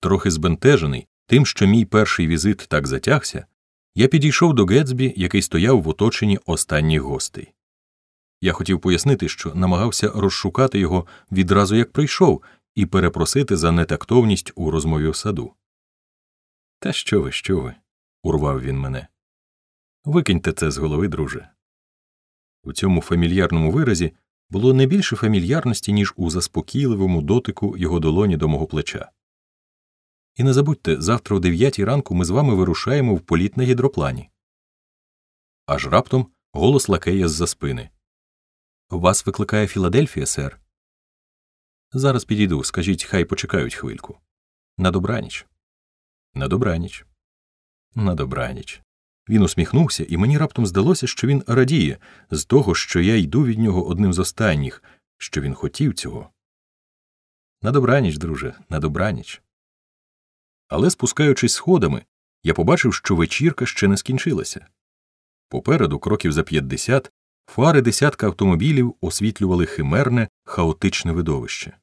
Трохи збентежений тим, що мій перший візит так затягся, я підійшов до Гетсбі, який стояв в оточенні останніх гостей. Я хотів пояснити, що намагався розшукати його відразу як прийшов, і перепросити за нетактовність у розмові в саду. Та що ви, що ви? урвав він мене. Викиньте це з голови, друже. У цьому фамільярному виразі було не більше фамільярності, ніж у заспокійливому дотику його долоні до мого плеча. І не забудьте, завтра о дев'ятій ранку ми з вами вирушаємо в політ на гідроплані. Аж раптом голос лакея з за спини. Вас викликає Філадельфія, сер. Зараз підійду, скажіть, хай почекають хвильку. На добраніч. На добраніч. На добраніч. Він усміхнувся, і мені раптом здалося, що він радіє з того, що я йду від нього одним з останніх, що він хотів цього. На добраніч, друже, на добраніч. Але, спускаючись сходами, я побачив, що вечірка ще не скінчилася. Попереду, кроків за п'ятдесят, фари десятка автомобілів освітлювали химерне, хаотичне видовище.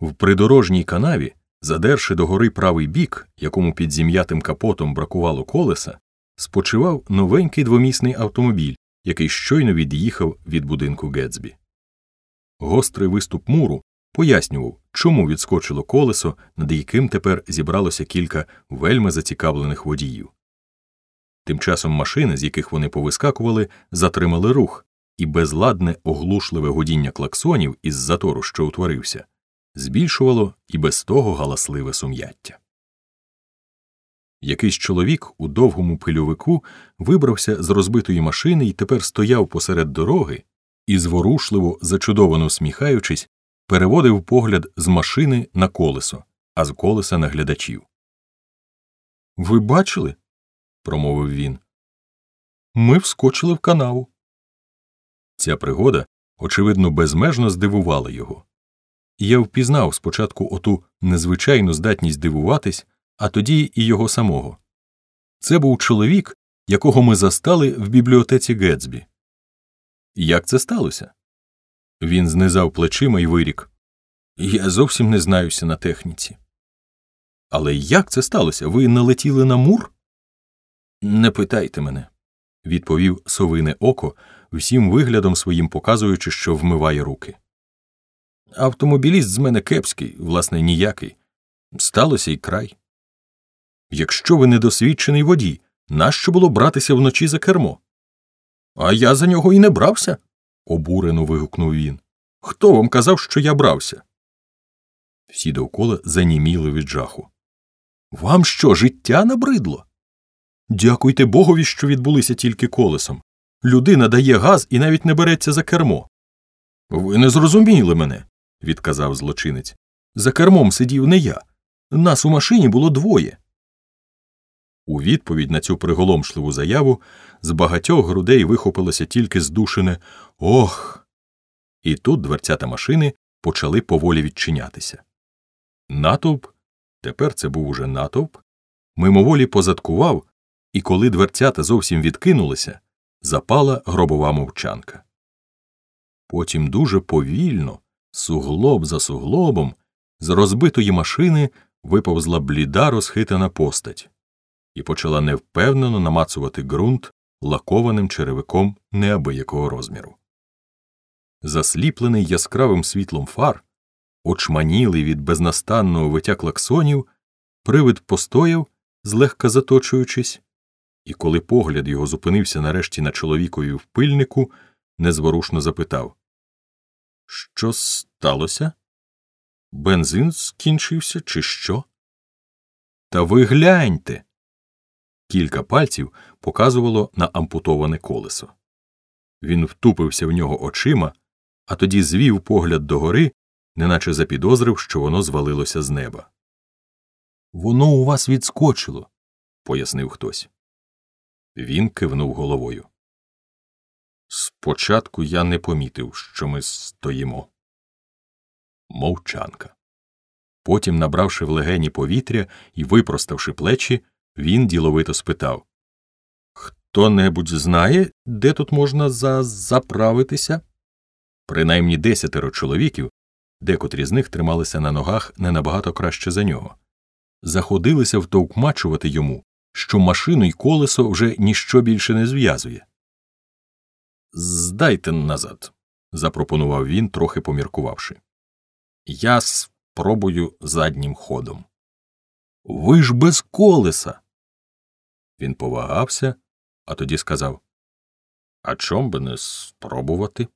В придорожній канаві, задерши догори правий бік, якому під зім'ятим капотом бракувало колеса, спочивав новенький двомісний автомобіль, який щойно від'їхав від будинку Гетсбі. Гострий виступ муру пояснював, чому відскочило колесо, над яким тепер зібралося кілька вельми зацікавлених водіїв. Тим часом машини, з яких вони повискакували, затримали рух, і безладне оглушливе гудіння клаксонів із затору, що утворився, збільшувало і без того галасливе сум'яття. Якийсь чоловік у довгому пильовику вибрався з розбитої машини і тепер стояв посеред дороги і, зворушливо, зачудовано сміхаючись, переводив погляд з машини на колесо, а з колеса на глядачів. Ви бачили? промовив він. Ми вскочили в канаву. Ця пригода, очевидно, безмежно здивувала його. Я впізнав спочатку оту незвичайну здатність дивуватись, а тоді і його самого. Це був чоловік, якого ми застали в бібліотеці Гетсбі. Як це сталося? Він знизав плечима і вирік. Я зовсім не знаюся на техніці. Але як це сталося? Ви налетіли на мур? Не питайте мене, відповів совине око, всім виглядом своїм показуючи, що вмиває руки. Автомобіліст з мене кепський, власне, ніякий. Сталося й край. Якщо ви недосвідчений водій, нащо було братися вночі за кермо? А я за нього і не брався, обурено вигукнув він. Хто вам казав, що я брався? Всі довкола заніміли від жаху. Вам що, життя набридло? Дякуйте богові, що відбулися тільки колесом. Людина дає газ і навіть не береться за кермо. Ви не зрозуміли мене, відказав злочинець. За кермом сидів не я. Нас у машині було двоє. У відповідь на цю приголомшливу заяву з багатьох грудей вихопилося тільки здушене Ох. І тут дверцята машини почали поволі відчинятися. Натовп тепер це був уже натовп, мимоволі позадкував, і коли дверцята зовсім відкинулися, запала гробова мовчанка. Потім дуже повільно, суглоб за суглобом, з розбитої машини виповзла бліда розхитана постать і почала невпевнено намацувати ґрунт лакованим черевиком неабиякого розміру. Засліплений яскравим світлом фар, очманілий від безнастанного виття клаксонів, привид постояв, злегка заточуючись, і коли погляд його зупинився нарешті на чоловікові в пильнику, незворушно запитав Що сталося? Бензин скінчився, чи що? Та ви гляньте. Кілька пальців показувало на ампутоване колесо. Він втупився в нього очима, а тоді звів погляд догори, неначе запідозрив, що воно звалилося з неба. Воно у вас відскочило, пояснив хтось. Він кивнув головою. Спочатку я не помітив, що ми стоїмо. Мовчанка. Потім, набравши в легені повітря і випроставши плечі, він діловито спитав Хто небудь знає, де тут можна за заправитися? Принаймні десятеро чоловіків, декотрі з них трималися на ногах не набагато краще за нього, заходилися втовкмачувати йому, що машину й колесо вже ніщо більше не зв'язує. Здайте назад, запропонував він, трохи поміркувавши. Я спробую заднім ходом. Ви ж без колеса. Він повагався, а тоді сказав А чом би не спробувати?